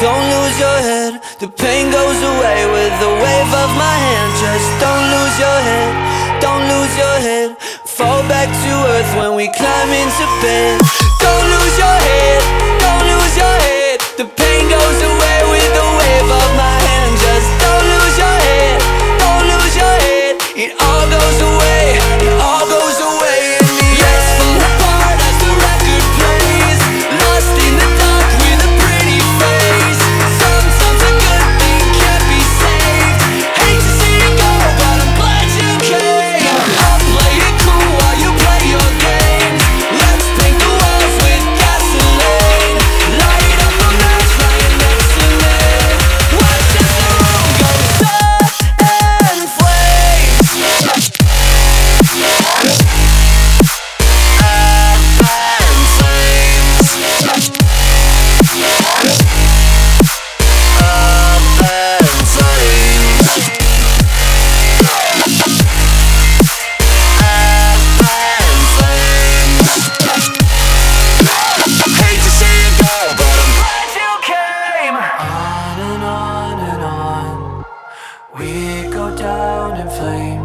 Don't lose your head, the pain goes away with the wave of my hand. Just don't lose your head, don't lose your head. Fall back to earth when we climb into bed. down in flames.